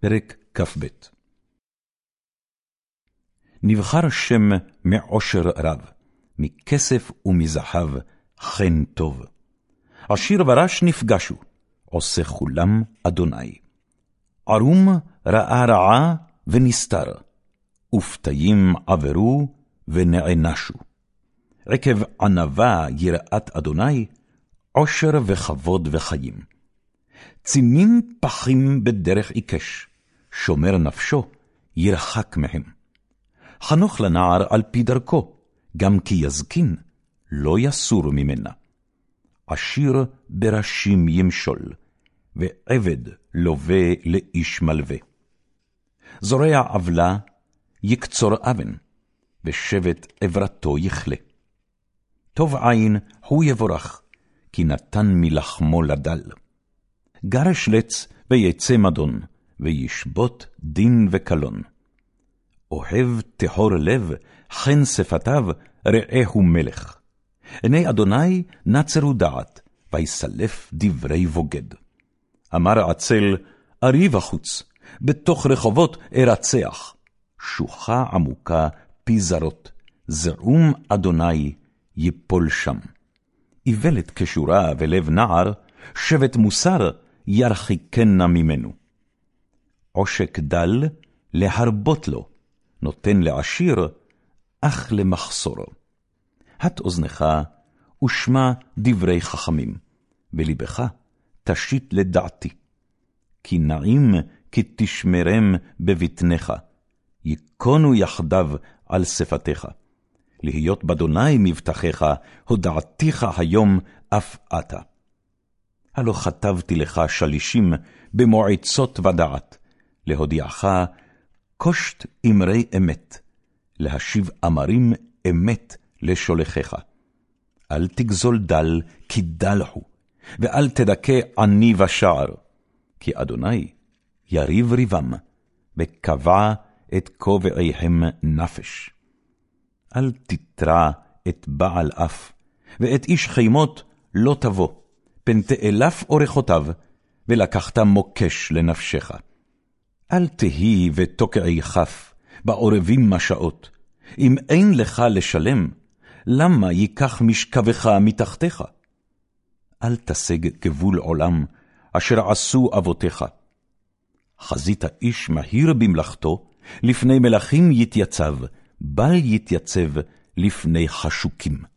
פרק כ"ב נבחר שם מעושר רב, מכסף ומזהב, חן טוב. עשיר ורש נפגשו, עושה כולם אדוני. ערום ראה רעה ונסתר, ופתאים עברו ונענשו. עקב ענווה יראת אדוני, עושר וכבוד וחיים. צינים פחים בדרך עיקש, שומר נפשו, ירחק מהם. חנוך לנער על פי דרכו, גם כי יזקין, לא יסור ממנה. עשיר בראשים ימשול, ועבד לווה לאיש מלווה. זורע עוולה, יקצור אבן, ושבט עברתו יכלה. טוב עין הוא יבורך, כי נתן מלחמו לדל. גרש לץ ויצא מדון, וישבות דין וקלון. אוהב טהור לב, חן שפתיו, רעהו מלך. עיני אדוני נצרו דעת, ויסלף דברי בוגד. אמר עצל, אריב החוץ, בתוך רחובות ארצח. שוחה עמוקה פי זרות, זעום אדוני יפול שם. איוולת כשורה ולב נער, שבט מוסר ירחיקנה ממנו. עושק דל, להרבות לו, נותן לעשיר, אך למחסורו. הט אוזנך, ושמע דברי חכמים, ולבך תשית לדעתי. כי נעים כי תשמרם בבטנך, ייכונו יחדיו על שפתיך. להיות באדוני מבטחיך, הודעתיך היום אף אתה. הלא כתבתי לך שלישים במועצות ודעת, להודיעך קושט אמרי אמת, להשיב אמרים אמת לשולחיך. אל תגזול דל, כי דל הוא, ואל תדכא עני ושער, כי אדוני יריב ריבם, וקבע את כובעיהם נפש. אל תתרע את בעל אף, ואת איש חימות לא תבוא, פן תאלף אורחותיו, ולקחת מוקש לנפשך. אל תהי ותוקעי כף, בעורבים משעות. אם אין לך לשלם, למה ייקח משכבך מתחתיך? אל תשג גבול עולם, אשר עשו אבותיך. חזית איש מהיר במלאכתו, לפני מלכים יתייצב, בל יתייצב לפני חשוקים.